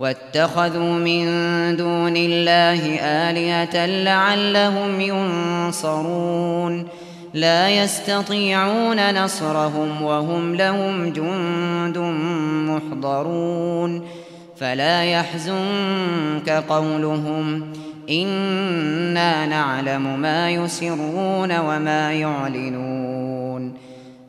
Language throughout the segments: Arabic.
واتخذوا من دون الله آلية لعلهم ينصرون. لا يستطيعون نصرهم وهم لهم جند محضرون. فلا يحزنك قولهم. إنا نعلم ما يسرون وما يعلنون.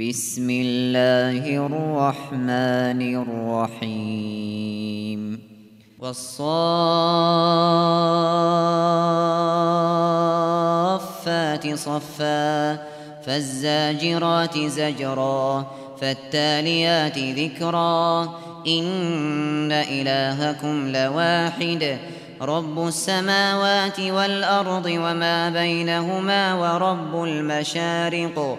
بسم اللہ الرحمن الرحیم والصافات صفا فالزاجرات زجرا فالتاليات ذكرا. إن إلهكم لواحد رب السماوات والأرض وما بينهما ورب المشارق.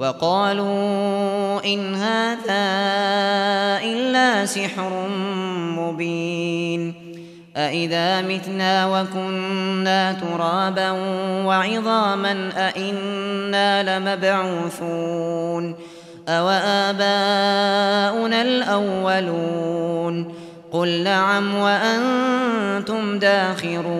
وقالوا إن هذا إلا سحر مبين أإذا متنا وكنا ترابا وعظاما أإنا لمبعوثون أوآباؤنا الأولون قل نعم وأنتم داخرون